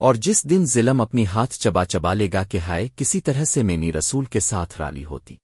اور جس دن ظلم اپنی ہاتھ چبا چبا لے گا کہ ہائے کسی طرح سے مینی رسول کے ساتھ رالی ہوتی۔